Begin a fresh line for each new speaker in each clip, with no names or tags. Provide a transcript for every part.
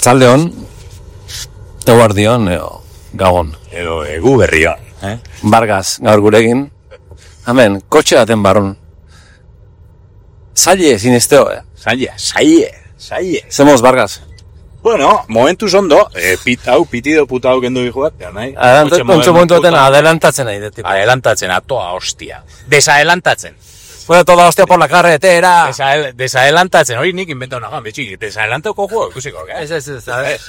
Artzalde hon, eguardion, eo, gabon.
Edo egu berria. Eh?
Bargaz, gaur gurekin. Hemen, kotxe baten barrun. Zaile ezin esteo, eh?
Zaila, zaie, zaie.
Zemoz, Bargaz.
Bueno, momentuz ondo, eh, pit hau, pitido puta hau kendu dihuat, ja nahi.
Ontsu momentu baten adelantatzen nahi.
Adelantatzen, atoa, hostia. Desadelantatzen.
Fuera toda hostia por la carretera.
Desael, desadelantatzen, hori nik inventau nagoan, betxik, desadelantako juego, ikusiko, eh?
Ez, ez, ez, a ver.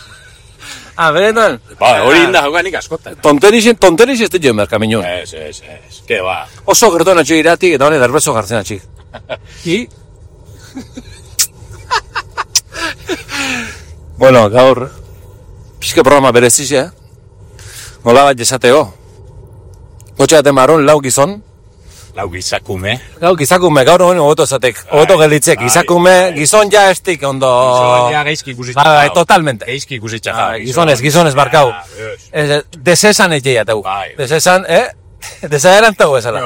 Ah, benetan.
Ba, hori inda jauka nik askotan.
Tonterixen, tonterix ez dut jo merkaminun.
Ez, ez, ez, ke ba.
Oso gertu natxo iratik eta hori derbezo gartzen atxik. I? bueno, gaur, pixke programa bereziz, eh? Nola bat jesateo. Kotxe baten barun, lau gizon.
Lau gizakume.
Lau gizakume, gaur hori ogoto zatek, ogoto gelditzek.
bai.
Gizakume, gizon ja estik ondo...
Ja, geizki ikusi
Bai, bai, totalmente.
Geizki ikusi
Ah, gizonez, gizonez, barkau. Ez, Desesan egin jateu.
Bai.
Desesan, eh? Desaderantau ezala.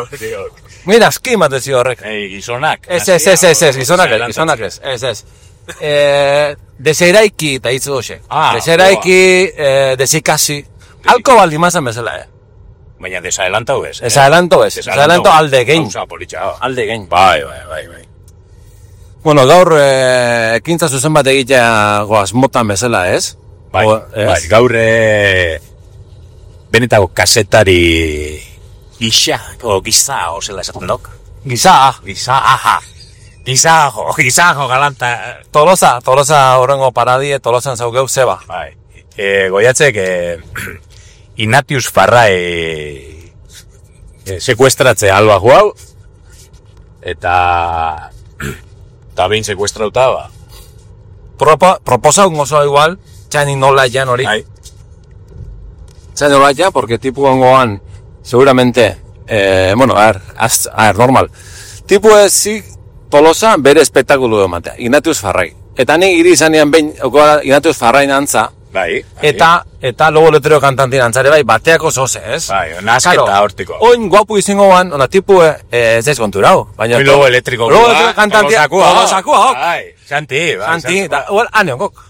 Mira, aski matezi horrek.
Ei, gizonak.
Ez, ez, ez, ez, ez, gizonak ez, gizonak ez, ez, ez. Eh, deseraiki eta hitz doxe.
Ah,
deseraiki, eh, desikasi. Alko baldi mazan bezala, eh?
Baina desadelantau ez. eh?
Desadelanto ez, desadelanto alde gein.
Gauza politxa.
Alde gein.
Bai, bai, bai, bai.
Bueno, gaur, eh, ekintza zuzen bat egitea goaz motan bezala, ez?
Bai,
O, ez?
bai, gaur eh, benetako kasetari gisa, o giza, o zela esaten dok.
Giza,
Giza, aha. Gizajo, gizajo galanta.
Tolosa, Tolosa horrengo paradie, Tolosan zaugeu zeba.
Bai. E, goiatzek, e, Inatius Farrae e, sekuestratze alba hau eta eta behin sekuestrauta ba.
Propo, proposa un oso igual, txani nola jan hori.
Bai.
Txani nola jan, porque tipu ongoan, seguramente, eh, bueno, a ver, az, a ver, normal. Tipu ezi Tolosa bere espektakulu ematea, Ignatius Farrai. Eta ni iri izanean behin, Ignatius Farrain antza,
Bai. bai.
eta, eta logo letrero kantantin antzare bai, bateako zoze, ez?
Bai, nasketa hortiko.
Oin guapu izango ban, ona tipu, eh, ez ez konturau. Baina,
Oin logo elektriko.
Logo elektriko kantantia, Tolosakua, hok.
Bai, Santi, bai.
Santi, eta, igual, ane onkok.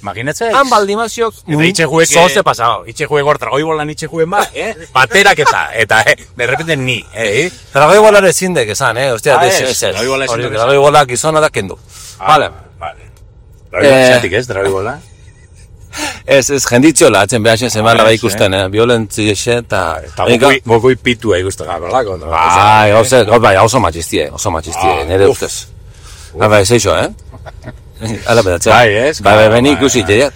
Imaginatzen.
Han baldimaziok,
Eta itxe juek...
zoze pasao.
Itxe juek hor tragoi bolan itxe juen ba, eh? Baterak eta, eta, eh, de repente ni, eh?
Tragoi bolar ezin dek esan, eh? Ostia,
Ah,
ez,
ez,
ez, ez.
tragoi bola ezin
Hori,
dek esan.
Tragoi bola gizona da kendu. Vale.
Vale. Dragoi
Eh,
bola, ez, dragoi bola?
Ez, ez, jenditziola, atzen behasen zemala
Ah,
bai
ez,
ikusten, eh? Violentzi exe, eta...
Eta gokoi, gokoi pitua ikusten gaberlako, no?
Bai, oso, bai, oso matxistie, oso matxistie,
Ah,
nire ustez. Ah, bai, zeixo, eh? Ala bedatzea.
Bai, ez?
Bai, bai,
Bai,
beni ikusi,
bai.
jeriat.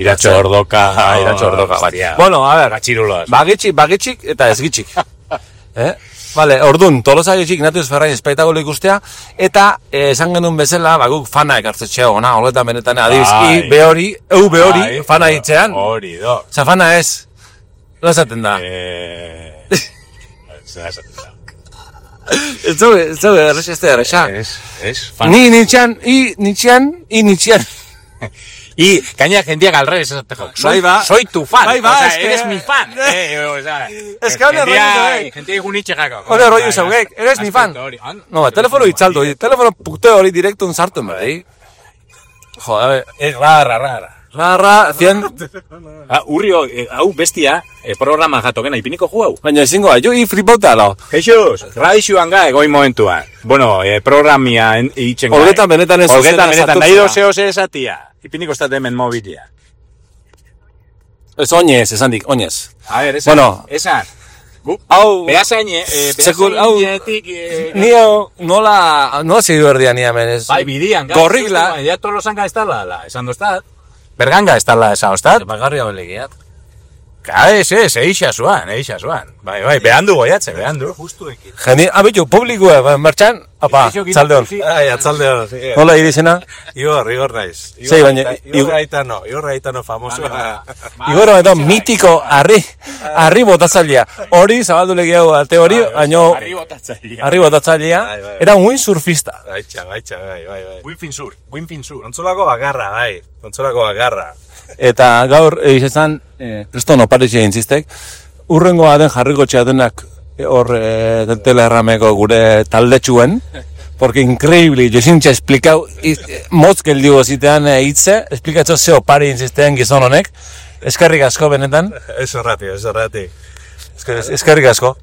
Iratxo ordoka.
Ah, iratxo ordoka, bai.
Hostia.
Bueno, a ver,
Gatxiruloz.
bagitxik, bagitxik eta ez gitxik. eh? Vale, orduan, tolosa gitxik Ignatius Ferrain espektakulu ikustea, eta eh, esan genuen bezala, ba, guk fana ekartzetxea ona, holetan benetan, adibiz,
Bai.
i, be hori, eu be hori,
Bai,
fana hitzean,
Hori, do.
Osa, fana ez, no esaten da.
Eh... Zer esaten da.
Ez zu, ez zu, errex ez da, errexa.
Ez, ez, fan.
Ni nintxean, i nintxean, i nintxean.
Y caña jendeak al revés esate jo. Soy, soy tu fan.
Bai, ba,
o sea,
es que-
eres mi fan. Eh, o sea,
Es que hone rollo zaudek.
Jendeak gunitxe jako.
Hore rollo zaugek, eres mi fan.
Aspekto hori. Han-
No, ba, telefono itzaldo, telefono pute hori direktun sartu, bai. Joder,
Ez rara, rara.
Rara, cien,
Ah, urrio, eh, hau bestia, eh, programa jatokena, ipiniko ju hau.
baina ezingo, jo i fripauta alo.
Jesus, radixuan ga egoi momentua. Bueno, eh, programia en- itzen ga.
Olgetan benetan ez
Olgetan benetan, nahi dozeo ze esatia. Ipiniko estat hemen mobilia.
Ez oinez, esan dik, oinez.
A ver, esan.
Bueno.
Esan. Gu,
Hau,
behazain, eh,
Sekul- hau-
behazainetik, eh,
nio, nola, nola segidu erdia ni hemen ez?
Bai, bidian, gai.
Gorrigla.
Ya tolosanga ez dala, la, esan doztat. Berganga ez dala, esan doztat.
Bagarri hau legiat.
Ka, ez, ez, eixa zuan, eixa zuan. Bai, bai, behan du goiatze, behan du.
Geni, abitu, publikua, ba, martxan, apa, txalde hon.
Ai, atzalde.
Nola irizena?
Igor, Igor naiz.
Sei, baina-
Igor Gaitano, Igor Gaitano famosoa.
Igor edo mitiko, arri, arri botatzailea. Hori, zabaldu legi hau, ate hori, baino,
Arri botatzailea.
arri botatzailea,
Bai, bai,
era un windsurfista.
Baitxa, baitxa, bai, bai, bai.
Winfin sur, winfin sur.
Kontzolako bakarra, bai. Kontzolako bakarra.
Eta gaur, izan, eh, kriston oparitxe intzistek, urrengoa den jarriko denak, eh, hor, eh, teleerrameko gure taldetxuen, porque increíble, jo zintxe esplikau, motz geldigo zitean eh, hitze, esplikatzo zeo pari inzistean gizon honek, eskerrik asko benetan,
Ez horrati, ez horrati.
Esker- eskerrik asko.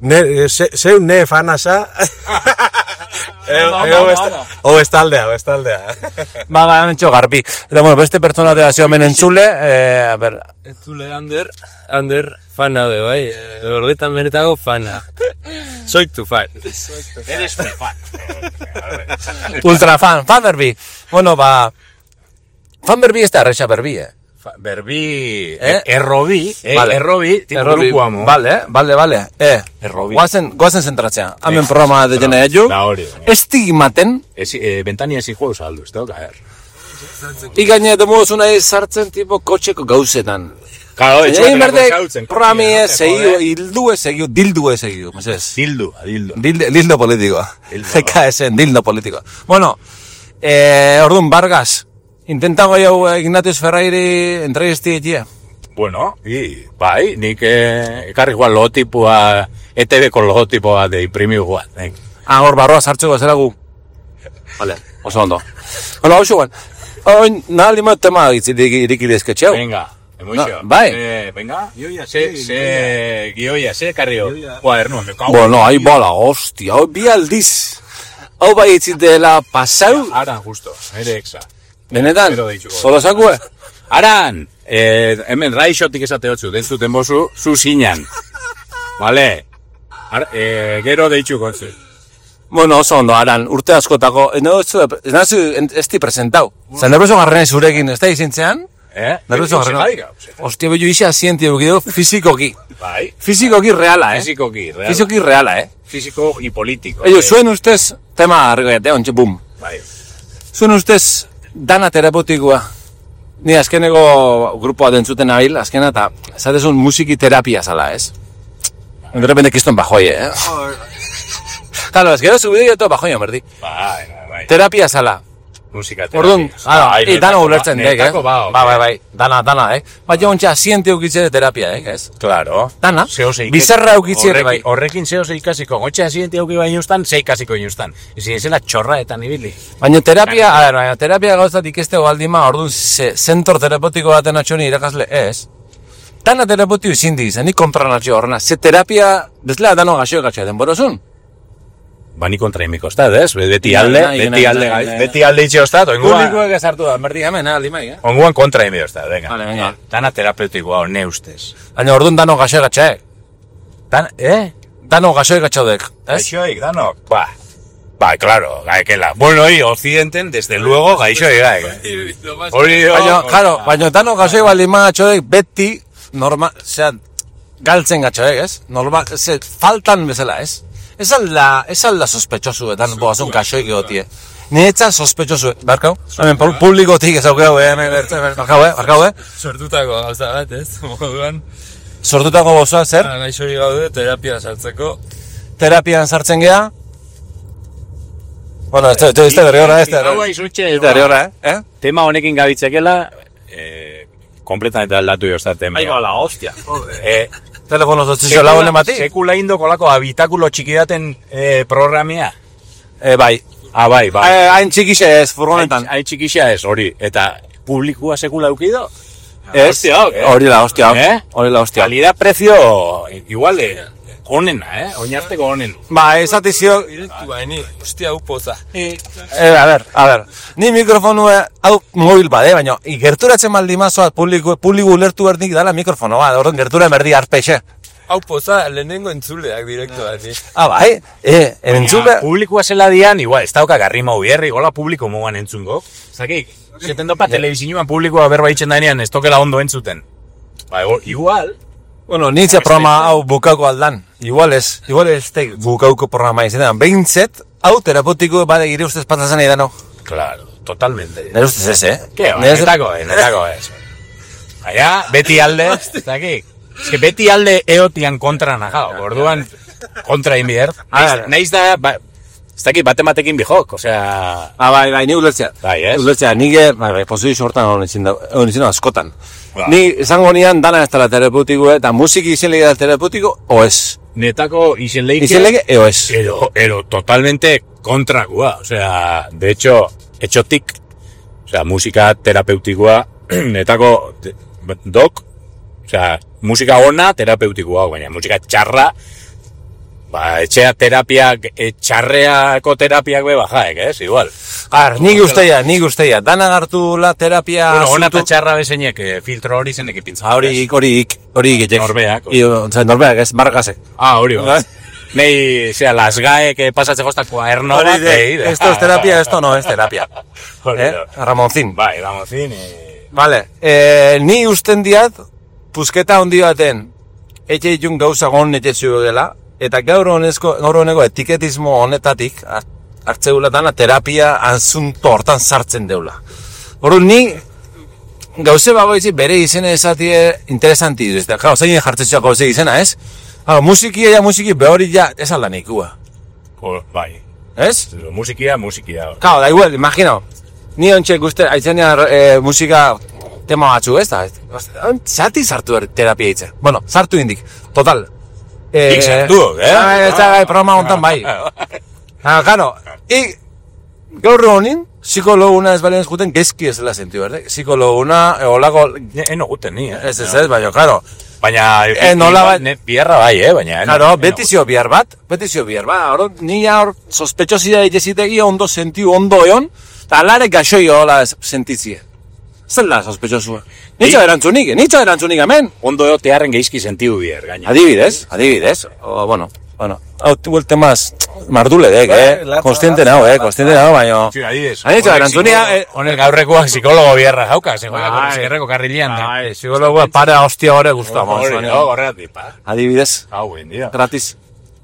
Ne, ze, zeu ne fanasa. Ego,
Ba,
ego
ba,
besta-
ba.
o bestaldea, besaldea.
Ba, ba, mentxo garbi. Eta, bueno, beste pertsona da zio hemen entzule, eh, a ber,
Entzule Ander, Ander fana de bai, eh, horretan benetago fana. Soik tu fan.
Eres un fan.
ultra fan, fan berbi. Bueno, ba, fan berbi ez da erresa berbi, eh?
Berbi,
Eh?
errobi, eh,
Vale.
errobi,
Errobi,
grupo amo.
Vale, vale, vale. Eh,
Errobi.
Guazen, guazen zentratzea. Hemen programa de jena.
Da hori.
Estimaten,
Ez, eh, bentania ezin juego saldu, ez da, caer.
ikaine demuz unai sartzen tipo kotxeko gauzetan.
Claro,
Egin berdek, programi ez segiu, hildu ez segiu, dildu ez segiu, mesez.
Dildo, a dildo.
Dildo, dildo politikoa.
Dildo.
GKSen, dildo politikoa. Bueno, eh, orduan, Vargas, intentago jau eh, Ignatius Ferrairi entrevisti egia.
Bueno, y, bai, nik eh, ekarri guan logotipua, ETV-ko logotipoa de imprimi guan. Eh.
Ah, hor barroa sartzeko zera gu. Vale, oso ondo. Bueno, hau guan. Oin, nahi lima tema itzirik irikidezke txau.
Venga.
No, bai.
Eh, venga, gioia, se, se, gioia, se, karrio. Cuaderno, me cago.
Bueno, ahí bala, hostia, hau bi aldiz. Hau bai itzitela pasau,
Aran, justo, ere exa.
Benetan, solosakue.
Aran, eh, hemen raixotik esate hotzu, dentzuten bozu, zu zinan. Vale. Ar, eh, gero deitxuko zu.
Bueno, oso ondo, aran, urte askotako, eh, no, ez nazu, ez di presentau. Zan nervioso garrene zurekin, ez da izintzean?
Eh?
Nervioso
se-
Hostia, bello isa sienti, eukideo, fizikoki.
Bai.
Fizikoki reala, eh?
Fizikoki, real.
Fizikoki reala, eh?
Físico y político.
Ello,
eh.
zuen ustez, tema argoete, ontxe, bum.
Bai.
Zuen ustez, dana terapeutikoa. Ni azkeneko grupoa dentzuten nabil, azkena eta zatezun musiki terapia zala, ez? De repente kiston bajoi, eh? Claro, ez gero zubide joto bajoi, merdi.
Bai, bai, bai.
Terapia zala.
Musika terapia.
Orduan, claro,
Bai,
e, dano
netako
ulertzen
ba-
dek, eh?
ba,
Ba, bai, bai, dana, dana, eh? Baina ontsa, siente ukitze de terapia, eh, ez?
Claro.
Dana.
Zeo zeik-
Bizarra ukitzi ere bai.
Horrekin- Horrekin zeo ze ikasiko. Gotxe asiente auki bai inustan, ze ikasiko inustan. Ezin ezela txorraetan ibili.
Baina terapia, a ber, baina terapia gauzat ikestego baldima, orduan, ze, zentor terapeutiko baten atxoni irakasle, ez? Dana terapeutiko izin di, zen, ni kontra natxio horrena. Ze terapia, desla dano gaxo gatxo denborozun.
Bani kontra imiko ostat, ez? Beti
Nahi,
alde,
nahi,
beti alde,
nahi, nahi.
beti alde itxe ostat, oinguan,
Publikoek ezartu da, merdi hemen, aldi mai, eh?
onguan kontra imi ostat, venga.
Vale, venga.
Dana terapeutikoa, ne ustez.
Baina orduan dano gaxo gatxaek.
Dan, eh?
Dano gaxo gatxaudek, ez?
Gaixoik, danok, ba. Ba, claro, gaekela. Bueno, y occidenten, desde luego, gaixoik gaek. Hori,
Baina, claro, baina dano gaxo baldima gatxoek beti, normal, osea, galtzen gatxoek, ez? Normal, ze, faltan bezala, ez? Ez alda, ez alda sospechosu, etan boazun gaxoik egotie. Niretza sospechosu, barkau? Hemen pu- publikotik ez aukeu, eh, hemen, bertzen, barkau, eh, barkau, eh?
Sortutako gauza bat, ez? Moduan,
Sortutako gozoa zer,
naixori gaude terapia sartzeko.
terapian sartzen gea. Bueno, este, este, este derriora, este
Hau
derriora.
aizutxe,
Este derriora, eh? eh?
tema honekin gabitzekela, eh, kompletamente aldatu jozta tema.
Va la hostia.
Eh,
Telefono sotzizio lagunen bati?
Sekula indo kolako habitakulo txikidaten eh, programia.
Eh, bai.
Ah, bai, bai.
Eh, Hain txikixe ez, furgonetan.
Hain txikixa ez, hori. Eta publikua sekula eukido?
Ez,
hostia, eh?
hori la hostia,
Eh?
hori la hostia.
Calidad prezio igual de onena, eh? Oinarteko onen.
Ba, esatizio,
Direktu baini, hostia, upoza.
Eh, a ver, a ver. Ni mikrofonu eh, hau mobil bade, baina i gerturatzen maldi mazoa publiko, publiko ulertu berdik dala mikrofono bat, orduan gertura berdi arpexe.
Hau poza, lehenengo entzuleak direktu baini.
Ah, bai, eh, entzule,
Publikoa zela dian, igual, ez dauka garri mau bierri, gola publiko mogan entzungo. Zakik, zeten dopa telebizioan publikoa berba itxen dainean, ez tokela ondo entzuten. Ba, igual,
bueno, nintzia programa hau bukauko aldan. Igual ez, igual ez te bukauko programa izatean. Behintzet, hau terapeutiko bade gire ustez pasatzen nahi dano.
claro, totalmente.
Nire ustez ez, eh?
Ke, ba,
Nire ustez-
netako, eh, netako ez. Baina, beti alde. Ez que beti alde eotian kontra nagao, orduan kontra inbier.
A
Naiz, da, ba, ez dakit bate batekin bijok, osea,
Ah, bai, bai, ni ulertzea.
Bai, ez?
Ulertzea, ni ge, bai, bai, izin da, hon izin da askotan.
Ba.
Ni esango nian dana ez dela terapeutiko, eta musiki izen lege da terapeutiko, o ez.
netako izen leike.
Izen lege, eo ez.
Ero, ero, totalmente kontrakua, osea, de hecho, etxotik, osea, musika terapeutikoa, netako dok, osea, musika ona terapeutikoa, baina musika txarra, ba, etxea terapiak, e, txarreako terapiak be bajaek, ez, igual.
Ar, nik usteia, nik usteia. Dana hartu la terapia...
Bueno, ona eta txarra bezeinek, eh, filtro hori zenek ipintzen.
Ah, hori, hori, hori, hori,
Norbeak, hori.
I, oza, norbeak, ez, margasek.
Ah, hori, hori. Nei, zera, las gae que pasatzeko hasta kuaderno
Hori
bat,
de- esto es terapia, esto no es terapia. Eh?
da.
Ramoncín.
Bai, Ramoncín, eh,
Vale, eh, ni usten diat, pusketa handi baten, etxe itun gauza gon etxetxu dela, eta gaur honezko, gaur honeko etiketismo honetatik, har- hartzeula dana terapia anzunto hortan sartzen deula. Hor ni, gauze bagoitzi bere izena esatie interesanti duz, eta gau, zein jartzetxoak gauze izena, ez? Hau, musiki ja musiki behori ja, ez aldan ikua,
jo, bai.
ez?
Musikia, musikia.
Claro, da igual, imagino. Ni ontxe guzti, aitzenia e, musika tema batzu, ez da? Zati sartu er terapia hitza. Bueno, sartu indik, total. Eh,
Nik eh?
Ah, ez da, gai, programa hontan bai. Ah, claro, i, gaur honin, psikologuna ez balen juten, gezki ez dela sentiu, berde? Psikologuna, e, olako,
eno guten ni, eh?
ez ez ez, baina, claro.
Baina,
Eh, nola bat-
ne, biarra bai, eh? Baina, eno-
Claro,
eno
beti bihar bat, beti zio bihar bat, hor, ni hor, sospetxosia egizitegi ondo sentiu ondo egon, eta alare gaxoi hola sentitzie. Zer da sospetxosua? Nitzo
Ni-
erantzunik, nitzo erantzunik hemen.
Ondo eotearen geizki sentiu bier, gaina.
Adibidez, adibidez, o, bueno, bueno, hau tuel temaz marduledek,
Bai,
eh,
latza,
konstiente nago, eh, konstiente.
Sí, adibidez.
Adibidez,
Honek
erantzunia, eh,
Honek gaurrekoak psikologo biarra jauka, zegoela,
Bai.
zerreko karrilian.
Ai, psikologoa para hostia hori guztua,
no, horregatik, pa.
Adibidez,
Hau, buen dia.
gratis,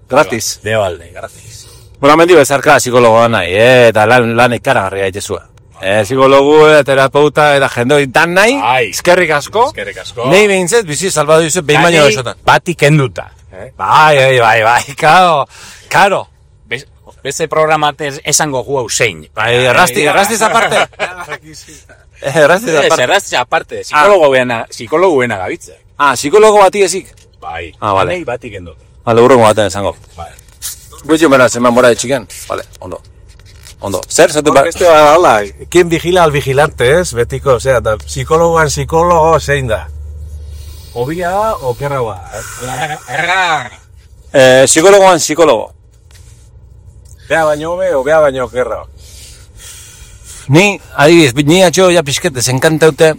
gratis.
De balde, gratis.
Bueno, mendi bezarka psikologoa nahi, eh, eta lan, lan ikaragarria itezua. Eh, psikologu, eta terapeuta, eta jende hori dan nahi,
Ai.
eskerrik asko,
Eskerrik asko.
nahi behintzet, bizi salbadu dizu, behin baino esotan.
Batik enduta. Eh?
Bai, bai, bai, bai, karo, karo.
Bez, beste programatez esango gu hau zein.
Bai, errasti, errastiz aparte. Eh, Errastiz
Ez,
aparte.
erraztiz aparte, psikologo beana, psikologo beana gabitzek.
Ah, psikologo bati ezik.
Bai,
Ah, vale.
Danei batik enduta.
Bale, urrengo baten esango.
Bai.
Gutxi bera, zeman mora de txiken. Vale, ondo. Ondo. Zer, zatu behar?
Beste bada, hola, ¿quién vigila al vigilante, ez? Betiko, osea, da, psikologoan psikologo zein da. Obia o kerraua?
Erra!
Eh, psikologoan psikologo.
Bea baino hobe o bea baino kerra.
Ni, adibidez, ni atxo ja pixket desenkantaute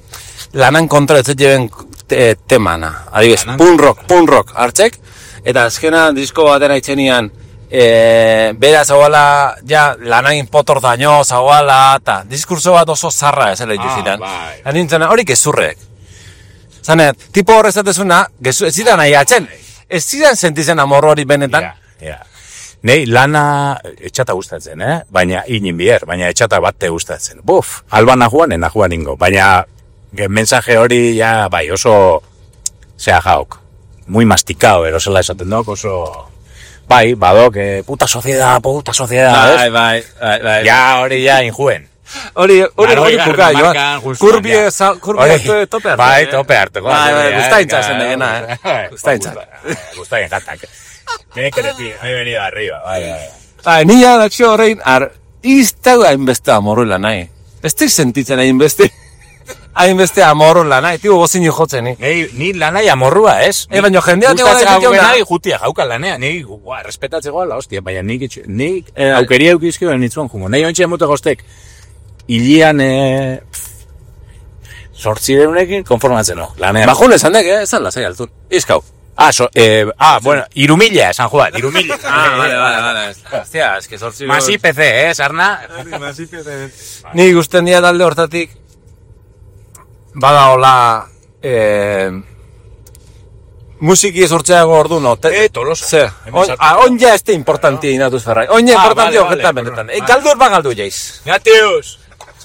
lanan kontra ez lleven te, temana.
Lanan
punk rock, punk rock hartzek, eta azkena disko baten aitzenian, e, bera zauala, ja, lanain potor daño zauala, eta diskurso bat oso zarra ez ere
Ah, bai.
Ah, Nintzen, hori gezurrek. Zane, tipo horrezatezuna, gezu, ez zidan nahi atzen. Ez zidan sentitzen amor hori benetan.
Ja, ja. Nei lana etxata gustatzen, eh? Baina inin bier, baina etxata bat te gustatzen. Buf, alban nahuan, enahuan ingo. Baina mensaje hori ja, bai, oso zea jaok. Muy masticado, erosela esaten dok, oso... Bai, badok, eh, puta sociedad, puta sociedad, ez?
bai, bai, bai.
Ja, hori ja, injuen.
Hori, hori, hori
Laroigar
puka, joan. Kurbie, kurbie
Hori,
to- tope hartu.
Bai,
eh?
tope hartuko.
Bai, bai,
hori, eh,
gustaintza zen degena, eh? Gustaintza.
Gustaintza jatak. Tiene que decir, he venido arriba. Bai, bai.
Bai, ni ja datxo horrein, ar, iztau hainbeste amorrula nahi. Ez teik sentitzen hainbeste, hainbeste amorrula nahi, tibo gozin jotzen, ni.
Nei, ni lanai amorrua, ez?
Eh, baina jendea te
Gustatzen
gara
hau
egiten
nahi, jutia jauka lanea, ni, gua, respetatzeko ala, hostia, baina nik, nik
Eh,
aukeria eukizkio nitzuen jungo. Nei ontsi emute goztek, hilian, eh, sortzi deunekin, konformatzen no, lanean.
Bajun esan dek, eh? Esan lasai altun. Izkau.
Ah, so, eh, ah, bueno, irumila, San Juan, irumila.
vale. Hostia, es que sortzi...
Más IPC, eh, sarna?
Ni gusten dia talde hortatik, bada hola, eh, musiki sortzeago ordu no. Te,
Eh, Tolosa.
Ze, on,
sartu.
ah, on ja este importanti inatuz ferrai. On ja
Ah,
importanti
vale, vale,
benetan.
vale.
Eh, galdur ba galdu jaiz.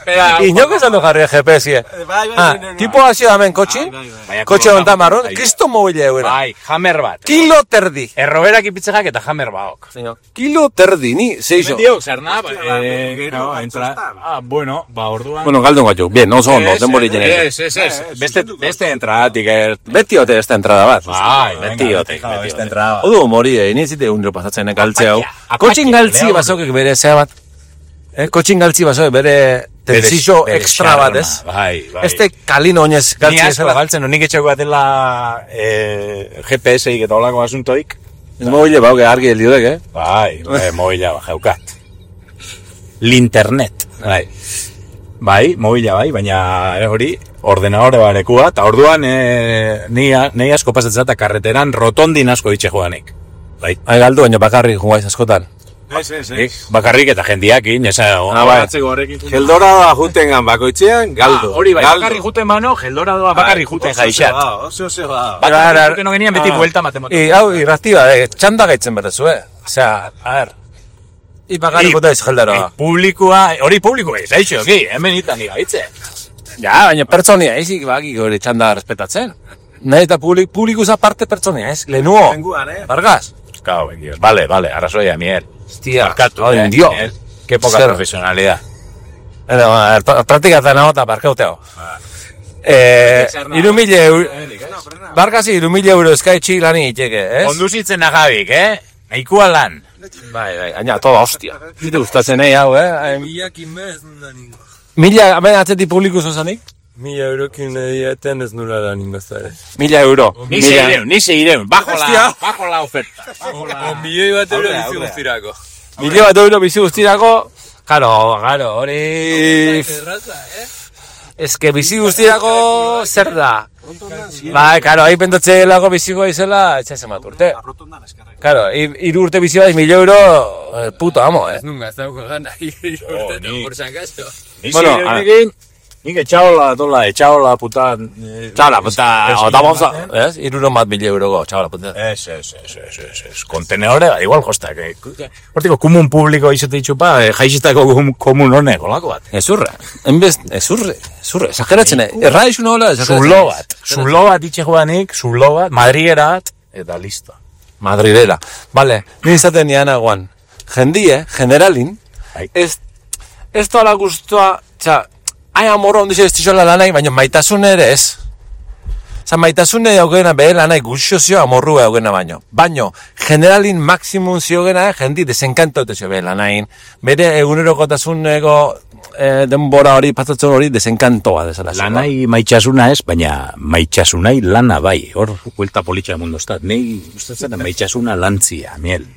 Gatius!
Inok esan du jarri GPS -ie.
Bai, bai,
Ah,
bai, bai.
tipo hasi da hemen kotxin,
Bai, bai, bai.
Baina
kotxe
kolota
honetan marron,
bai.
kristo mobile eguera.
Bai, hammer bat.
Kilo terdi.
Erroberak ipitzekak eta hammer baok.
Kilo terdi, ni, seixo.
Dio, zer na,
eh,
eh,
gero,
no,
bai,
entra.
txostan.
Ah, bueno, ba, orduan.
Bueno, galdu gaitu, bien, oso ondo, denbori jene.
Ez, ez, ez. Beste, beste entradatik, er.
Beti ote ez da entrada bat.
Bai,
beti
venga,
ote,
fija,
beti
beste
ote.
entrada.
Odu mori, eh, ni unro pasatzen eh, galtze hau.
Apatia,
Kotxin
apatia,
galtzi
leon.
basokek bere zea bat. Eh, kotxin galtzi basok bere tensizio
Bere
extra bat, ez?
Bai, bai.
Este kalino oinez
Ni
galtzi
asko
ezela.
galtzen, nik etxeko batela eh, GPS-ik eta olako asuntoik.
Ez mobile bau, que argi heliodek, eh?
Bai, bai, mobila jaukat. Linternet, bai. Bai, mobila bai, baina eh, hori, ordenadore barekua, eta orduan e, ni, ni asko pasatzen eta karreteran rotondin asko ditxe joanik. Bai.
Ai, galdu, baina bakarrik jugaiz askotan.
Ez, ez, ez.
Ik, bakarrik eta jendiakin, esa,
Ah, bai.
Geldora da juntengan bakoitzean, galdu.
Ah, hori bai,
galdu.
bakarrik juten mano, geldora doa bakarrik juten
Oso
jaixat.
zeba, Oso zeba.
Bakarrik juten no genian beti buelta matemotu.
I, hau, irraztiba, eh, txanda gaitzen berrezu, eh? Osea, a ver. I bakarrik jugaiz jeldaroa.
Publikoa, hori publikoa ez, aixo, ki, hemen itan ni gaitze.
Ja, baina pertsonia, ezik baki hori txanda respetatzen. Nahi eta publik, publikuza parte pertsonia, ez? Lenuo.
Tenguan, eh?
Vargas.
Claro, vale, vale, arrazoia, miel.
Hostia,
Barkatu,
ay,
eh,
dio.
Miel. Qué poca
Zer.
profesionalidad.
Era, ba, pra- praktikatzen hau eta parkauteo. Eh, iru mila euro, barkasi iru mila euro eskaitxi lani itxeke, ez?
Konduzitzen nagabik, eh? Nahikoa lan.
Bai, bai, aina, toda hostia. Zite gustatzen nahi hau, eh?
Milak inbez nunda ningo.
Mila, hemen atzetik publiku zozanik?
Mila eurokin ediaten ez nula da ningo zare.
Mila euro.
Ni seguirem, ni seguirem. Bajo la, bajo la oferta.
O milioi bat euro bizi guztirako.
Mila bat euro bizi guztirako, Karo, karo, hori...
Eh?
Ez que bizi guztirako zer da? Bai, karo, ahi pentatze lago biziko izela, etxe bat urte. Karo, ir- hiru urte bizi bat, mil euro, eh, puto amo, eh?
Ez nun gaztauko gana, hiru urtetan,
ni-
por si acaso.
Ni
Bueno,
Nik etxaola, tola, etxaola, puta... eh,
Txala, puta,
ez-
eta boza, ez? Iruro bat mil euroko, txala, puta.
Ez, ez, ez, ez, ez, ez, kontenedore, igual jostak, eh. Hortiko, kumun publiko izate ditxupa, eh, jaixitako kum- komun honek, olako bat.
Ezurre, enbez, ezurre, ezurre, esageratzen, eh? erra isu nola, esageratzen.
Zulo bat, zulo bat itxe joanik, zulo bat, madrierat, eta listo.
Madridera. Vale, ni izaten nian aguan. Jendie, generalin, ez, ez toala guztua, txa, ai amorro ondixe ez tixola lanai, baina maitasun ere ez. Osa, maitasune daugena behe lanai guztiozio amorru daugena baino. Baino, generalin maksimum ziogena, jendi desenkanto zio behe lanain. Bere egunerokotasuneko eh, denbora hori pasatzen hori desenkantoa desala.
Lanai maitxasuna ez, baina maitxasunai lana bai, hor buelta politxa mundu estat. Nei, gustatzen da maitxasuna lantzia, miel.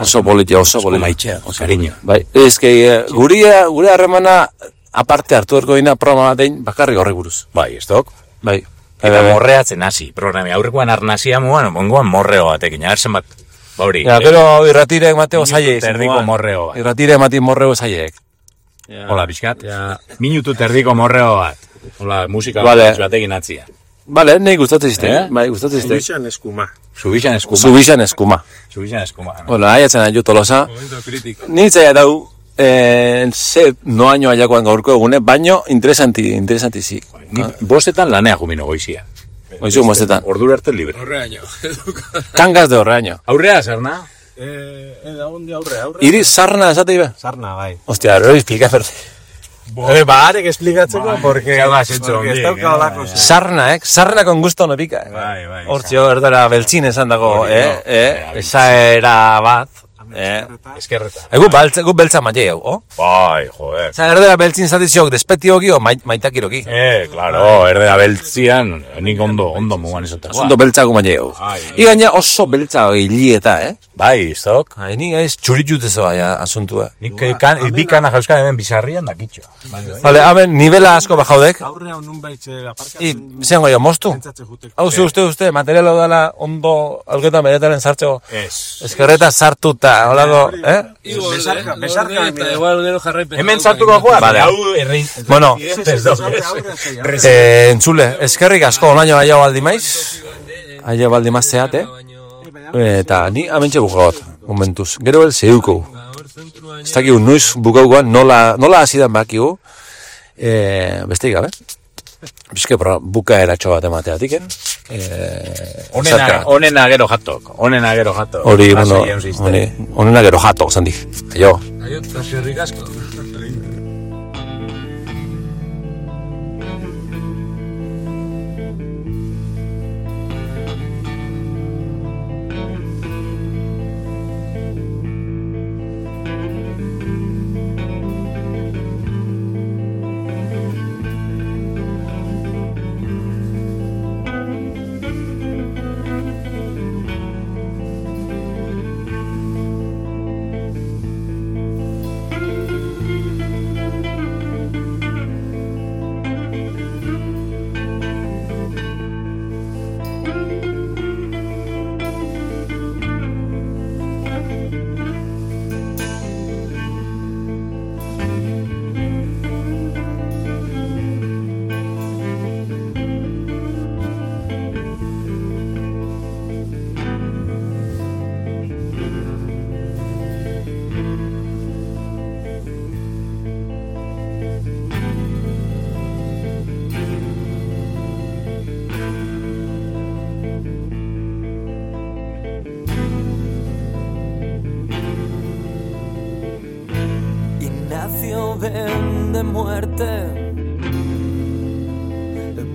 Oso politia, oso politia.
Maitxa, cariño.
Bai, ez que eh, guria, gure harremana aparte hartu erko dina programa batein bakarrik horri buruz.
Bai, ez dok?
Bai.
Eta morreatzen hasi, programi aurrekoan arnazia muan, mongoan morreo batekin, aherzen bat, bauri.
Ja, gero irratire mateo
Minutu
zaie.
terdiko morreo bat.
Irratire mati morreo zaiek.
Hola, pixkat. Minutu terdiko morreo bat. Hola, musika
Vale.
batekin atzia.
Vale, nahi gustatzen ziste.
Eh?
Bai, gustatzen ziste.
Ubixan eskuma.
Subixan eskuma.
Zubixan eskuma.
Subixan eskuma.
Bueno, aiatzen aio tolosa.
Momento kritiko.
Nintzaia dau, eh, ze noaino aiakoan gaurko egune, baino interesanti, interesanti zi.
Ni bostetan lanea jumino goizia.
Oizu mostetan.
Ordura arte libre.
Horreaino.
Kangas de horreaino.
Aurrea, zer na?
Eh, eda ondi aurre, aurre.
Iri sarna esate ibe?
Sarna, bai.
Hostia, hori explica berde.
Eh, ba, arek esplikatzeko, porque...
Zeu da, zentzu
porque
ondik, eh.
Sarna, eh? Sarna con gusto no pica.
Bai, bai.
Hortzio, erdara, beltzin esan dago, eh?
no.
Eh? Esa era bat. Eh?
Eskerreta.
Egu baltza, gu beltza maile hau, oh?
Bai, joder.
Osa, erdera beltzin zatizioak despetioki o mait, maitakiroki.
Eh, claro, erdea beltzian, nik ondo, ondo mugan esatea.
Ondo beltzako maile hau.
Ai,
I gaina oso beltza hilieta, eh?
Bai, stok.
Hai, ni gaiz txuritxutezo aia asuntua.
Nik eh, kan, bi kana jauzkan hemen bizarrian dakitxo.
Vale, haben, nivela asko bajaudek.
Aurrea nun baitxe
I,
aparkatzen.
zengo jo, mostu? Hau zu uste, uste, materiala dala ondo algeta meretaren sartzeko.
Ez.
Eskerreta sartuta, holako, eh?
Besarka,
eh?
besarka,
Eta igual gero jarraipen.
Hemen sartuko joa, hau errein.
Bueno, eh, entzule, eskerrik asko onaino aia baldi maiz. Aia baldi mazteat, eh? Eta ni amentxe bukagot, momentuz. Gero el zeuko. Ez dakigu nuiz bukaukoan nola, nola hasi dan bakigu. E, besteik gabe. Bizke buka eratxo bat emateatik, e,
Onena,
zerka.
onena gero jatok. Onena gero jatok.
Hori, bueno, onena gero jato, zandik. Jo.
Aio, taserrik asko.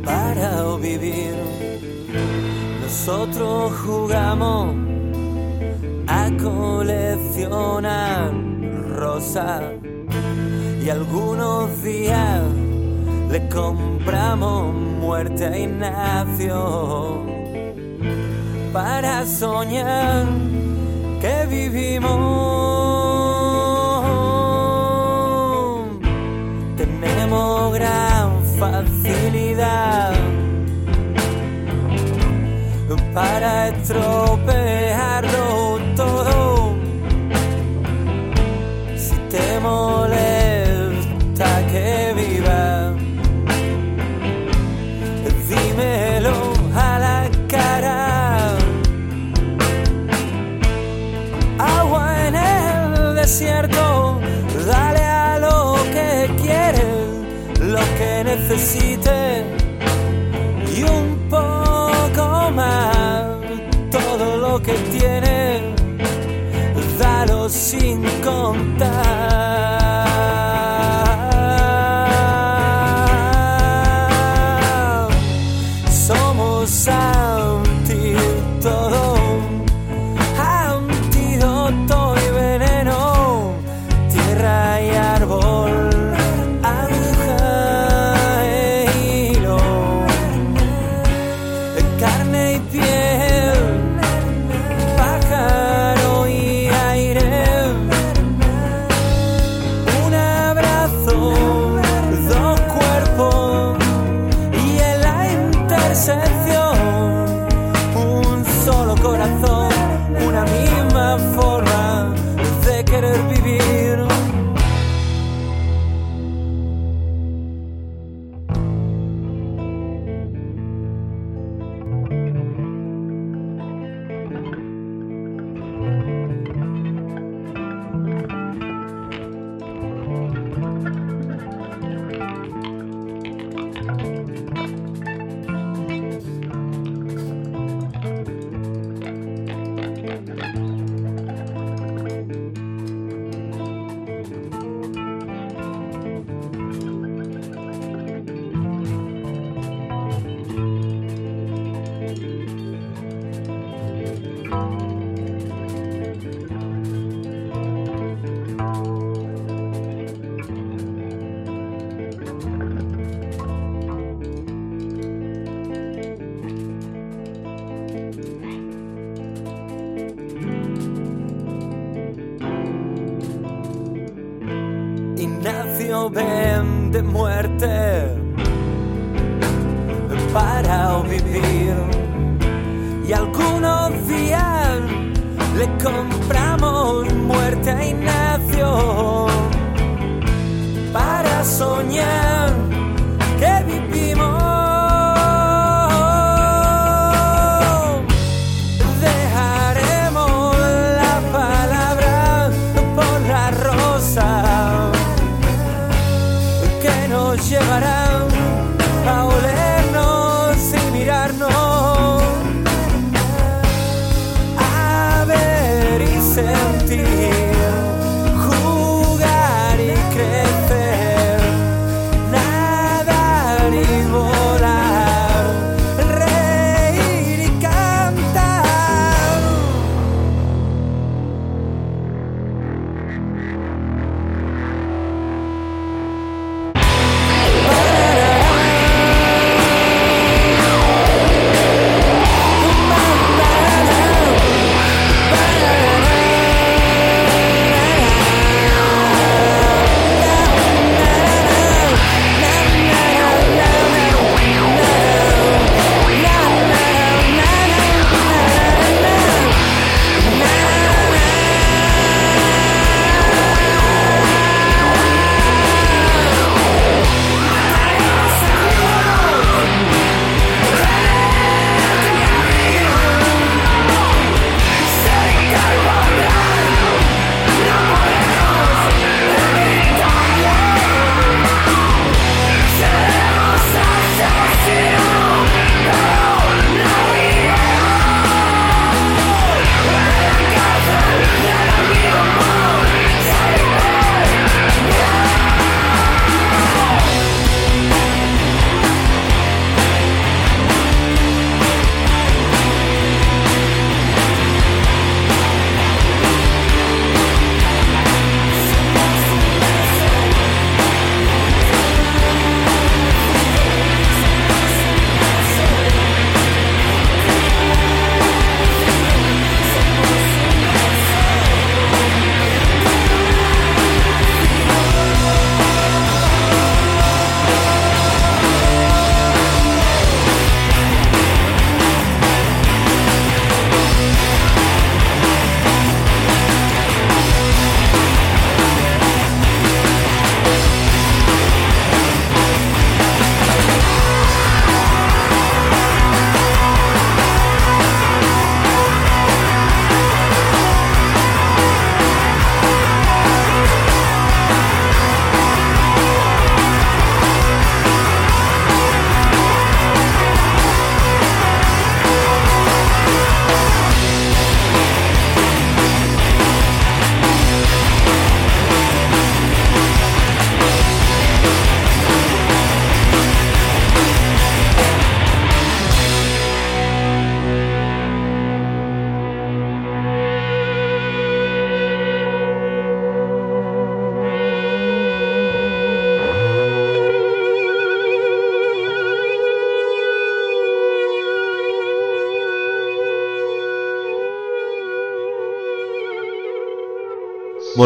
Para vivir. Nosotros jugamos a coleccionar rosas y algunos días le compramos muerte a Ignacio para soñar que vivimos. Tenemos gran facilidad para estropearlo todo. Si que chegará.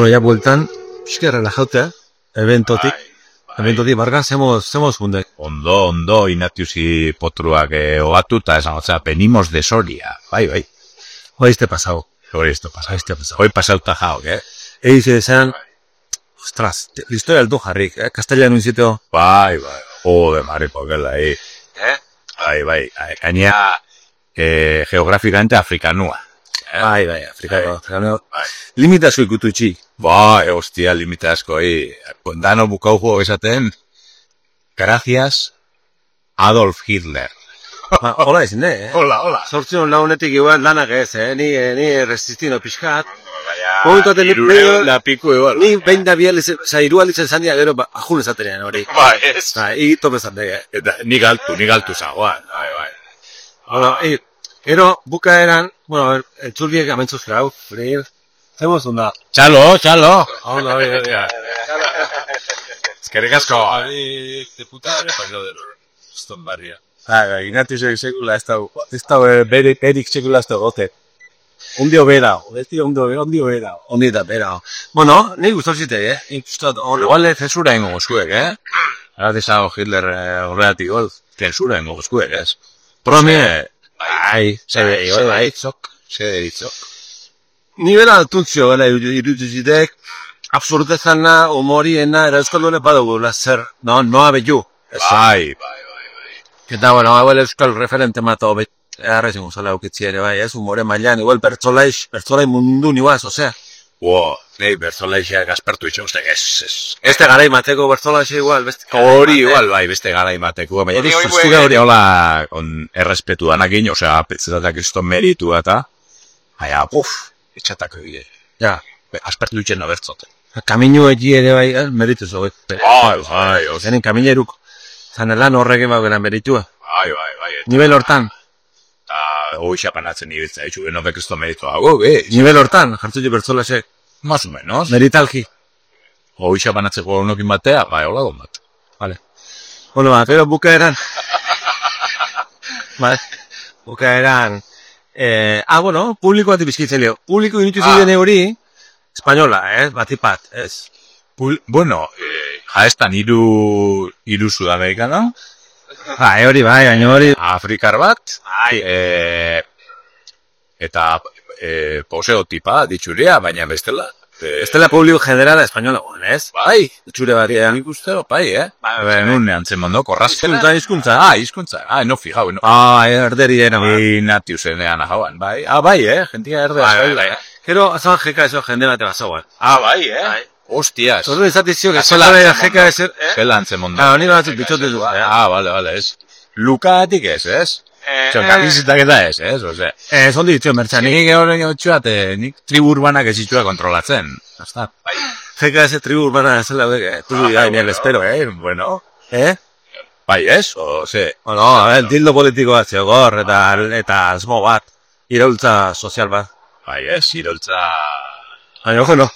Bueno, ya bueltan, pixka relajautea, eventotik. Eventotik, barga, zemos, zemos gundek.
Ondo, ondo, Ignatiusi potruak eh, oatu eta esan, osea, venimos de Soria. Bai, bai.
Hoi este pasau.
Hori esto pasa.
Este pasau.
Hoi pasauta jaok, eh?
Eiz esan, ostras, te- historia del du jarrik, eh? Castellano un sitio.
Bai, bai. Jode, mare, pokela, eh? Eh? Bai, bai. bai. Gainea, eh, geografikamente afrikanua.
Bai, bai, afrikano. afrikano. Limita zu ikutu txik.
Bai, hostia, limite asko, eh? Dano bukau juego esaten, gracias Adolf Hitler.
Ba, hola izin, eh?
Hola, hola.
Sortzion launetik igual lanak ez, eh? Ni, eh, ni resistino pixkat.
Hiru
medio-
euro da piku igual.
Ni behin da bial, oza, irual izan zan dia, gero, ba, ajun esatenean hori.
Bai, ez.
Ba, i tope zan dege.
Eta ni galtu, ni galtu zagoan. Bai, bai.
Bueno, i, gero, bukaeran, bueno, entzulbiek amentzu zera, hau, gure hil. Zemos onda.
Txalo, txalo.
Onda, hori, hori,
Eskerrik asko.
Ari, de puta madre, pasó de Eston barria.
Bai, bai, Ignatiusek sekula ez dau, ez dau, eh, bere, berik sekula ez dau gote. Ondio bera, ez dio ondio bera, ondio bera. Ondi eta bera. Bueno, ni gustau zite, eh? Nik gustat, on,
Igual zesura ingo gozkuek, eh? Ara desago Hitler eh, horregatik gol. Zensura ingo gozkuek, ez?
Promi,
Bai, ze
bai, bai, bai.
deritzok, ze deritzok.
ni bera tuntzio, gela, irutu zitek, absurdezana, humoriena, era euskal duene badugu, zer, no, noa behu.
Bai, bai, bai.
Eta, bueno, hau euskal referente mata hobet, errezen guzala eukitzi ere, bai, ez, humore mailan, igual pertsolaix, pertsolaix mundu niguaz, osea.
Wo, nei bertzolaixa gaspertu itxauztek, ez, ez.
Este garai mateko bertsolaix igual, beste.
Hori igual, bai, beste gara imateko, baina
Hori,
hori
hori,
hola, on, errespetu danakin, osea, petzetak kriston meritu eta, baina, puf, etxatako egite.
Ja,
Be, Aspertu itxen no bertzote.
kaminu egi ere bai, eh, meritu zo.
Bai, bai, oz,
Zenen kamineruk, zan lan horrek ema beran meritua.
bai, bai, bai,
Nivel hortan,
eta, hoi xapanatzen ibiltzen, etxu beno be kriston meritu hago, be,
nivel hortan, jartu jo bertsolaixek,
más o menos.
meritalki.
Hoi xapanatzeko honokin batea, bai, hola gon bat.
Vale. Bueno, ba, gero bukaeran. Vale. Bukaeran. Eh, ah, bueno, publiko bat bizkitzen leo. Publiko initu
Ah.
ziren hori, espainola, eh, batipat, ez.
Pul, bueno, eh, jaestan iru, iru sudamerikana,
Ba, eh, hori bai, baina hori.
afrikar bat,
Bai,
eh, eta eh, poseo tipa ditxuria, baina bestela. Eh,
ez dela publiko generala espainola, bon, ez?
bai,
Txure batean.
nik uste, bai, eh?
Bai,
Bai, nun antzen mondo, korrazkena.
Hizkuntza, hizkuntza.
Ah, hizkuntza. Ah, no fijau, no.
Ah, erderi era, bai.
Ni natiusenean jauan, bai. Ah, bai, eh? Gentia erdea.
Bai, bai, bai. Gero, azan jeka eso jende bate bazoan.
Ah, bai, eh? Hostias.
Zorro izatizio, que
Zela
zola
antzen
jeka ezer, eh?
Zela antzen mondo.
Ah, honi batzuk bitzote du. eh?
Ah, vale, vale, ez. Lukatik ez, ez? Txon, kamizitak eta ez, ez? Ose.
Eh, zondi ditzio, mertxan.
Nik horren otxuat, eh, nik tribu urbanak ez itxua kontrolatzen. Hasta.
Jeka ese tribu urbana ez zela, eh, tu ya, ni el espero, eh?
Eh, bueno.
Eh?
Bai, ez? O, ze.
Bueno, a ver, dildo politiko bat zeogor, eta, eta asmo bat. Iraultza sozial bat.
Bai, ez? Iroltza...
Baina, bueno,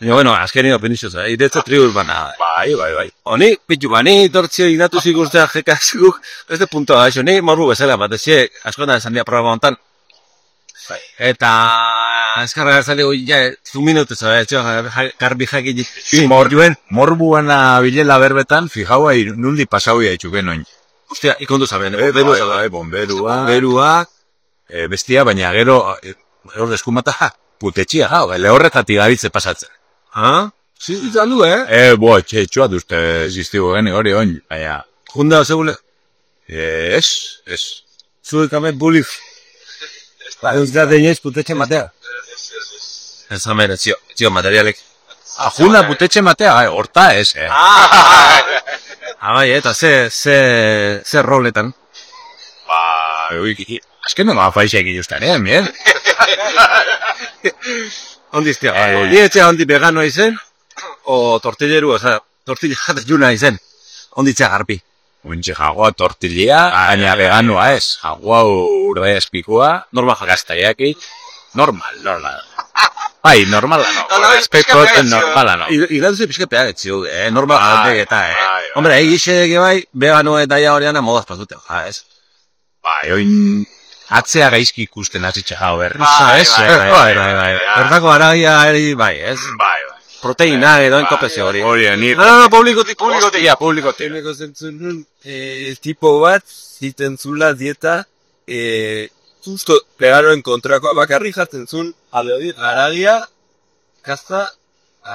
baina, bueno, azkenin opinizioz, eh? Iretze tribu urbana.
Bai, bai, bai.
Honi, pitu, bani, tortzio inatu zikustea jeka ziguk, ez de punto, aixo, ni morbu bezala, bat, ezie, askotan esan dia programa hontan.
Bai.
Eta, eskarra gertzale, oi, ja, zu minutuz, eh, txo, garbi jaki
Mor, morbuana bilela berbetan, fijaua nundi pasauia itxuken oin.
Ostia, ikondu zaben,
Eh,
eh, beru
bai,
zaben.
bai, bomberua.
Beruak,
Eh, bestia, baina gero, eh, hor deskumata, putetxia, jau, lehorretatik garitze pasatzen.
Ha? Si, izan du, eh?
Eh, bo, txe, txua duzte existigo geni hori oin, baina,
Junda, segule,
eh, ez, ez.
zuek amet bulif. Ba, ez da deinez putetxe matea. Ez amen, zio, zio materialek.
Ah, juna putetxe matea, eh, horta ez, eh.
Ah, bai, eta ze, ze, ze roletan.
Ba, oi, azken nengo afaixa egin justan, eh, mien?
Ondi iztia,
Eh.
bai, ni etxea ondi vegano izen, o tortilleru, oza, tortilla jate juna izen. Ondi itxea garpi.
Untxe jagoa tortilla, baina veganoa ez, jagoa urde espikua,
Normal jaka.
gaztaiaki, normal, normal. Bai, normala no,
bai,
respeto
pixka
zen normala no.
Igual duzu pixka peagetzi, eh? Normal
Bai,
jate eta, eh?
bai, bai.
Hombre, egixe bai, vegano eta ja horiana modaz pasute, ja, ez?
Bai, oin, atzea gaizki ikusten hasitxa jau berriz.
Bai,
ez?
bai, bai, bai, bai, bai. Bertako aragia eri, bai, ez?
Bai,
proteina edo enkopezio hori.
Hori, ni...
No, no, no, publikotik, publikotik.
Hostia, publikotik.
Teneko zentzun eh, tipo bat, ziten zula dieta, eh, justo pegaroen kontrakoa bakarri jatzen zuen, alde hori, garagia, kazta,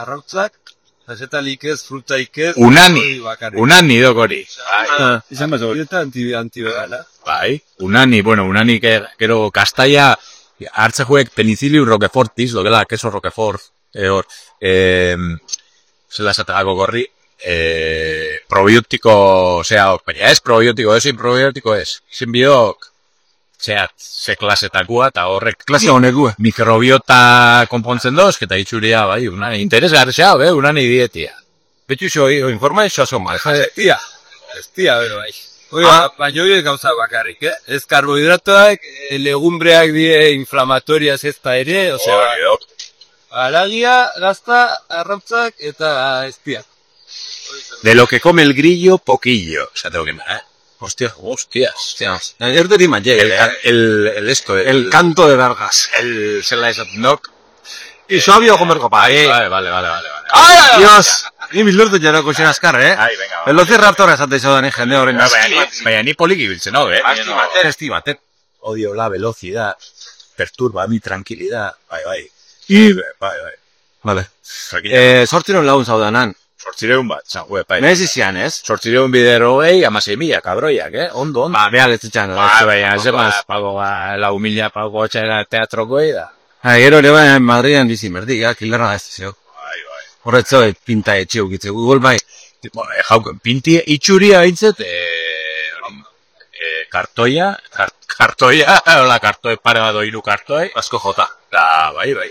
arrautzak, zazetalik ez, frutaik ez,
Unani. Unani dok hori.
Ah, izan bez hori.
Dieta anti, antibegana.
Bai, unani, bueno, unani, que, gero, kastaia, hartze juek penicillium roquefortis, lokela, queso roquefort, e hor, e, zela esategako gorri, e, probiotiko, osea, baina ez probiotiko, ez probiotiko ez, zen zea, ze klasetakua, eta horrek,
Klase honekue.
mikrobiota konpontzen doz, eta itxuria, bai, unani, interesgarri zea, be, unani dietia.
Betu zo, informa iso aso.
Estia, estia, bero bai. Hoi, ah. baina hori gauza bakarrik, eh? Ez karbohidratoak, eh, legumbreak die inflamatorias ez da ere, osea, aragia, gazta, arrautzak eta estia.
De lo que come el grillo, poquillo. O sea, tengo que... ¿eh? Hostia, hostias.
Hostias.
El,
el,
el, el esto, el,
el canto de Vargas.
el, la esat nok.
Y suavio comer copa, eh.
Vale, vale, vale, vale. vale.
Ai, Dios! Ni bilurtu jarako zen azkar, eh?
Ai, venga, va.
Velociraptora esate izadan eh, jende horren.
No, baina ni, poliki biltzen, no, eh?
Estimater.
Odio la velocidad, perturba mi tranquilidad. Bai, bai. Y, bai, bai.
Vale. Eh, sortziron lagun zaudanan.
Sortzireun bat, zan, hue, bai.
Nez izian, ez?
Sortzireun bidero gehi, amasei mila, kabroiak, eh? Ondo, ondo.
Ba, behar ez ditxan.
Ba, baina, ze más, pago, ba, lau mila pago txera teatroko da.
Ha, gero ere bai, Madriden bizi merdi, ja, kilerra da ez zio.
Bai, bai.
Horretzo, eh, pinta etxe ukitze, Google bai.
Bueno, e, jauken, pinti itxuria bintzet, e, hori, e, kartoia, kar, kartoia, hola, kartoi pare bat hiru kartoi.
Asko jota.
Da, bai, bai.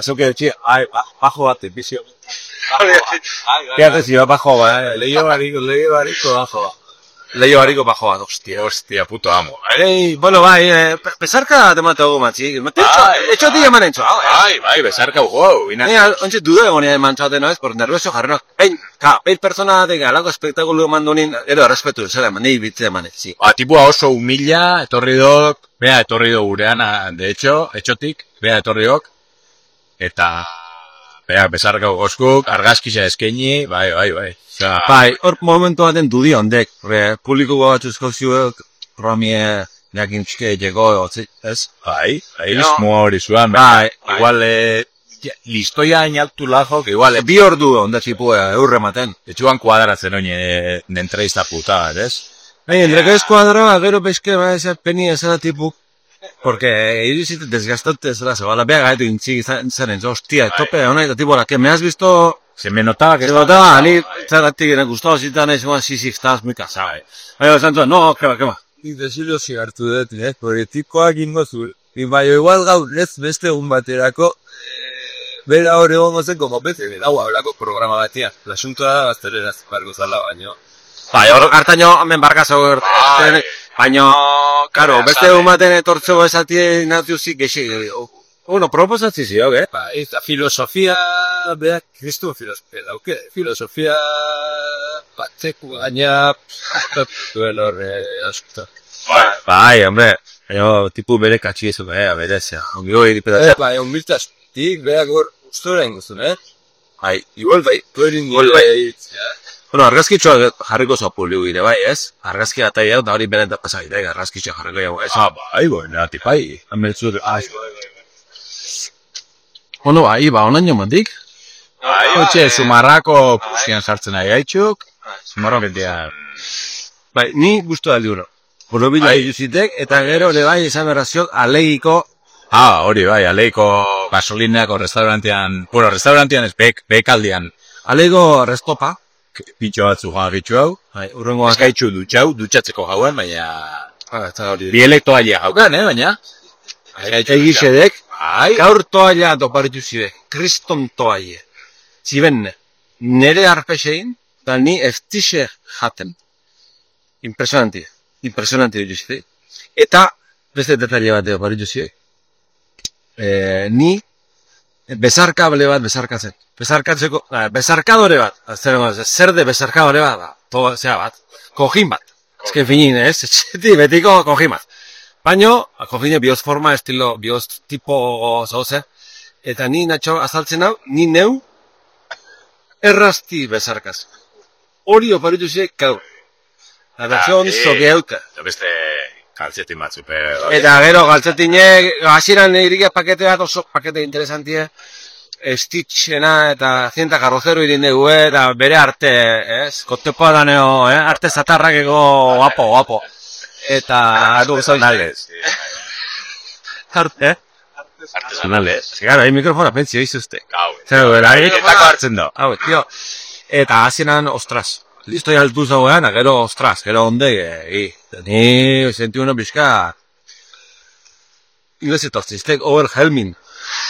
Azuke etxe, ai, ba- bajo bat, bizio. Ke haces si va bajo bat,
Leio bariko, leio bariko bajo.
leio hariko bajo bat, hostia.
Hostia, puto amo.
Ei, bueno, bai, eh, pe- pesarka temate dugu matzi.
Bai,
Etxotik eman entzo.
Bai, bai, bezarka ugo, ina.
Ni ontsi duda egonia eman txaten noiz, por nervioso jarri no. Behin, ka, behin persona de galako espektakulu eman dunin, ero, respetu, zela eman, nahi bitze eman, zi.
Ba, tipua oso humila, etorri dok, bea, etorri do gurean, a- de hecho, etxotik, bea, etorri dok, eta, bea, bezarka ugozkuk, argazkisa eskaini, bai, bai, bai. Osea,
Bai, hor momentu baten dudi ondek, re, publiko batzuzko ziuek, romie, jakin txike jego, otzi, ez?
Bai, bai,
No.
hori zuan,
Bai,
bai, igual, eh, ja, listoia inaltu lajo, que igual, eh,
Bi ordu onda txipua, eurre maten.
etxuan kuadratzen oin, eh, entrevista puta, bat, ez?
Bai, entre que eskuadroa, gero peske, bai, ese peni ezera tipu, porque irizit desgastante ezera, zebala, beha gaitu intzik izan zaren, hostia, tope, hona, eta tipo, la que me has visto
Se me notaba que
Se notaba, ni zagatik ere gustado zitan ez, bueno, sí, sí, estás muy casado, eh. Esan zuen, no, que va, que va.
Nik desilo zigartu dut, eh? Porque tikoak ingo zu. Ni baina igual gaur ez beste egun baterako, eh, bera hor egongo zen, como bete, bera hau hablako programa batia. Lasuntua da, bazterera barko zala baino.
Bai, hor hartaino, hemen barkazo gertzen, baina, karo, beste egun baten etortzeko esatie natiuzik gexi, bueno, proposatzi ziok, eh?
Ba, eta filosofia, berak, kristu filosofia dauke, filosofia batzeku gaina, duen horre, asko.
Bai, hombre, baina, tipu bere katxi ezuko, eh, berezia, ongi hoi dipeta.
Eh, bai, humiltastik, berak hor, ustora inguzun, eh?
Bai, igual bai.
Tuerin
Igual bai. Bueno, argazkitxoa jarriko publiko gire, bai, ez? Argazki eta jau, da hori benetan pasa gire, argazkitxoa jarriko jau, ez?
Ah, bai, bueno, tipai.
Hemen zure, ai. Bueno, bai, ba, onaino mandik.
Bai, Otxe, sumarrako pusian sartzen nahi gaitxuk, sumarro betian.
Bai, ni gustu aldi uno. Borobila
Bai.
iusitek, eta gero ere bai esan berraziok alegiko,
Ah, hori bai, aleiko gasolineako restaurantean, bueno, restaurantean ez, bek, bekaldian,
alego restopa,
pitxo batzu gitxu hau,
bai, urrengoak,
Azkaitxu dutxau, dutxatzeko jauen, baina...
ah, eta hori.
Bi elektoalia jaukan, eh, baina...
Egixedek,
Bai,
gaur toalla doparitu zibe, kriston toaie. Ziben, nere arpexein, eta ni eftixe jaten. Impresionanti, impresionanti dut zide. Eta, beste detalle bat doparitu zibe. E, ni, bezarkable bat bezarkatzen. Bezarkatzeko, eh, bezarkadore bat, zer, de bezarkadore bat, ba, to, zera bat, kojin bat. Ez que finin, ez? Etxeti, betiko kojin bat. Baino, kofine bioz forma, estilo, bioz tipo zoze. Eta ni natxo azaltzen hau, ni neu, errazti bezarkaz. Hori oparitu ziek gaur. La versión
Ah,
sobieuka.
Eta beste kaltzetin batzu, pero...
Eta gero galtzetinek, hasieran irikia pakete bat oso pakete interesantie, Stitchena eta zienta karrozero irin dugu, eh, eta bere arte, ez? Kotepoa daneo, eh? Arte zatarrakeko guapo, guapo. Eta, du, zoi.
Artesanales.
Arte, eh?
Artesanales.
Gara, hi mikrofona pentsio izuzte.
Gau.
Zer, bera, hi-
Etako hartzen da.
Hau, tio. Eta hasieran, ostras. Listo ya altu zauean, gero, ostras, gero onde, e, ni senti uno pixka... Inglesi tortzi, iztek overhelming.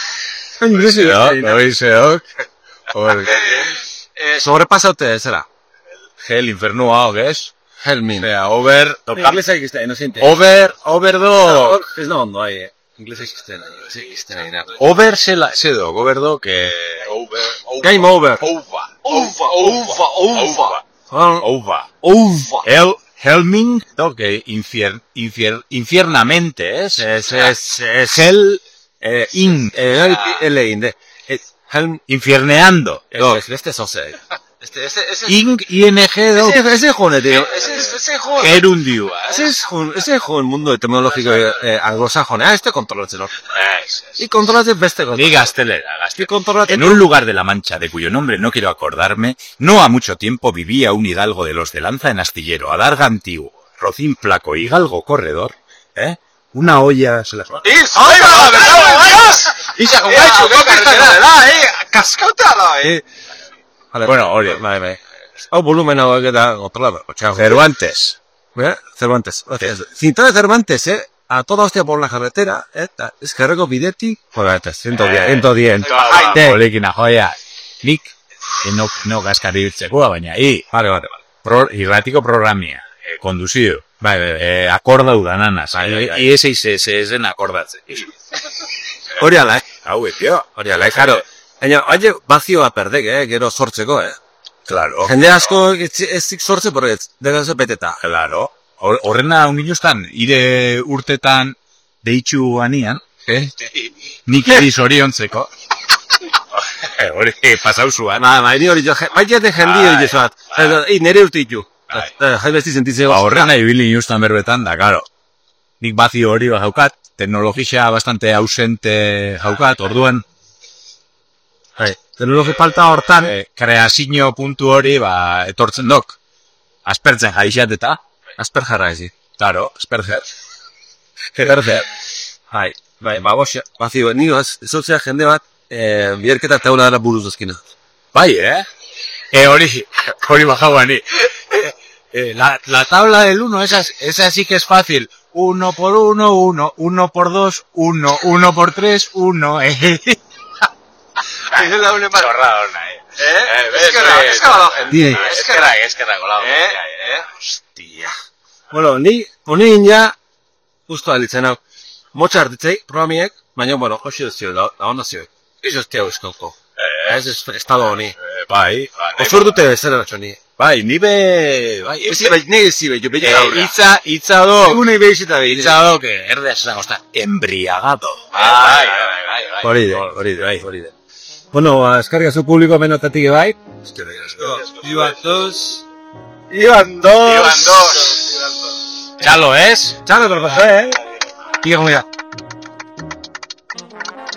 Inglesi,
Ja, hori zeok. Hor,
Sobrepasaute, zera.
hell, infernua, hau, ez?
Helming.
Osea, over...
Inglesa ikiste, no siente.
Over, over do...
Ez no ondo, ahi. Inglesa ikiste, inglesa ikiste nahi nahi.
Over zela, zedo, over do, que... Over, over.
Game over.
Over. Over, over, over.
Oh,
Over.
Over.
El, Helming, do, que infier, infier, infiernamente, es?
Es, es, es.
Hell, eh, in,
Eh, ele inde. Helm...
infierneando. do.
Ez, beste zoze. Este, Este, ese, ese,
ing, ing edo,
ese jonetik, erundioa.
Ese
jon mundu etimologiko eh, anglosajona, ah, este kontrolatzen hor. Y controlatzen beste kontrolatzen.
Este
este. Ni gaztelera.
En un lugar de la Mancha, de cuyo nombre no quiero acordarme, no a mucho tiempo vivía un hidalgo de los de Lanza en Astillero, a Adarga Antiguo, Rocín Placo y Galgo Corredor, ¿eh? Una olla se
¡Ay, ¡Ay, va! Va! Va! Va! Va! Vale,
Bueno, hori.
Bai, bai. Hau volumen hauek eta kontrolado. Txau.
Cervantes.
¿Eh? Cervantes. Cinta de Cervantes, eh. A toda hostia por la carretera, eta eskerreko bidetik. Joder, eta 110, 110. Te.
Olekina joia, nik, eh, no, no gaskari biltzekoa, baina, i,
Vale, vale, vale.
pro, irratiko programia, eh, konduzio,
Bai, bai, bai.
eh, akorda udananaz,
Bai, bai, bai.
i ese ise zen akordatzen.
Hori ala, eh.
Hau, tio,
Hori ala, eh. Karo, Baina, haie bazioa perdek, eh, gero sortzeko, eh.
claro,
Jende asko ez ezik sortze, porque ez, degazo beteta.
claro, Hor- horrena unginuztan, ire urtetan deitxu anian, eh? nik eri zoriontzeko, Eh, hori pasauzuan,
Ba, ba, ni hori jo, bai jate jendi hori
bai.
I, nere urtitu.
Bai.
Jai besti sentitzeko.
Ba, horrena ibili inustan berbetan, da, karo. Nik bazio hori ba jaukat, teknologia bastante ausente jaukat, orduan,
Teknologi falta hortan,
eh, kreazio puntu hori, ba, etortzen dok. Aspertzen jaixat eta,
asper jarra ezi.
karo, asperger.
Gerzer. Bai, bai, ba, boxa, bazio, ni az, ezotzea jende bat, eh, bierketa taula dara buruz azkina.
Bai, eh? E hori, hori bajau ni. Eh, eh, la, la tabla del 1, esa, esa sí que es fácil. 1 por 1, 1, 1 por 2, 1, 1 por 3, 1, eh.
Es la une para...
Chorra ona, eh.
Eh? Eskerra, eskerra da jende.
Di,
Eskerra, eskerra golao.
Eh? Eh?
Hostia.
bueno, ni, honin ja, justo alitzen hau. Motxa hartitzei, programiek, baina, bueno, josi duzio, da, da onda zio. Izo ez tiago eskauko. Ez ez estado honi.
Eh, bai, bai.
Osur dute bezera natxo ni.
Bai, ni be, bai,
Ezi bai, nire ezi bai, jo beti
Eh,
gaur.
itza, itza do,
Egunei behizita behi.
itza do, que erde esan gosta, embriagado.
Bai, bai, bai, bai.
Hori de, hori de, hori de. Bueno, ba, eskarga zu publiko menotatik bai.
Iban dos.
Iban dos.
Iban dos.
Chalo, ¿es?
Txalo, torpazo, eh? Iga, mira.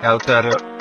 Gaute